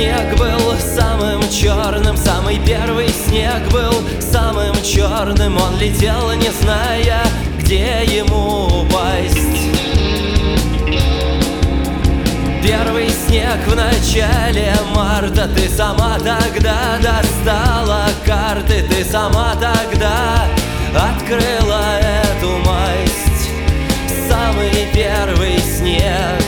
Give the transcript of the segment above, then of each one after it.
снег был самым черным Самый первый снег был самым черным Он летел, не зная, где ему упасть. Первый снег в начале марта Ты сама тогда достала карты Ты сама тогда открыла эту масть. Самый первый снег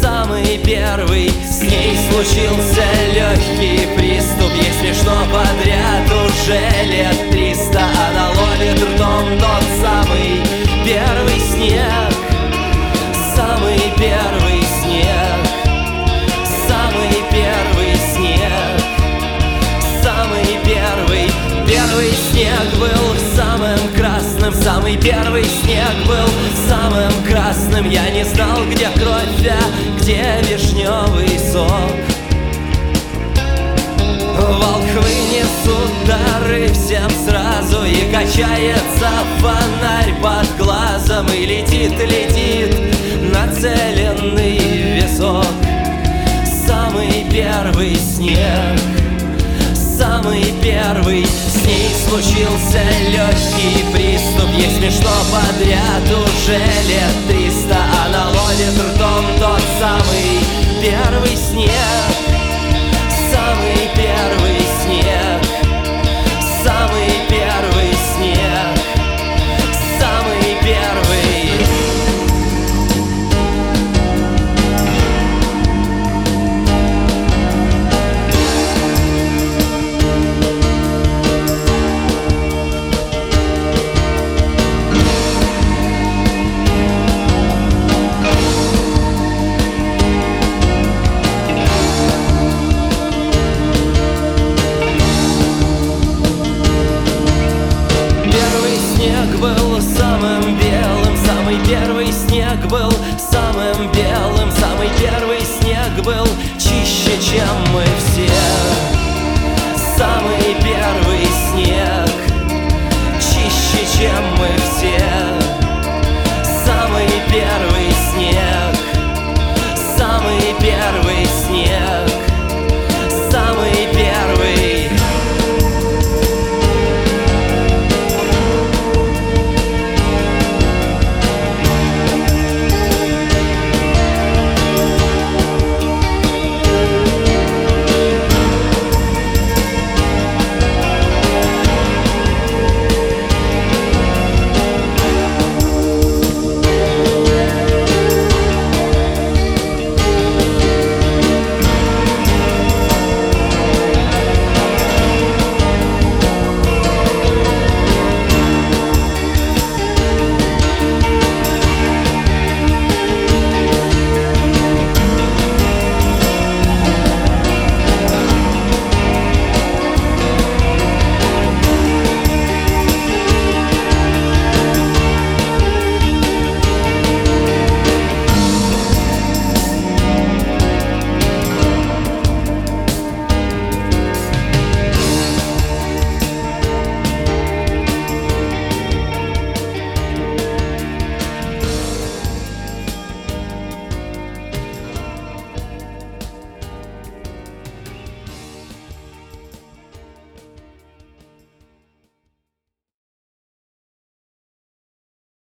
Самый первый С случился легкий приступ Ей смешно подряд уже лет триста. Она ловит ртом тот самый первый снег Самый первый снег Самый первый снег Самый первый. Первый снег был самым красным Самый первый снег был самым красным Я не знал, где кровь, а где вишневый сок. Волхвы несут дары всем сразу И качается фонарь под глазом И летит, летит нацеленный висок. Самый первый снег Самый первый С ней случился легкий приступ. Ей смешно подряд уже лет триста самый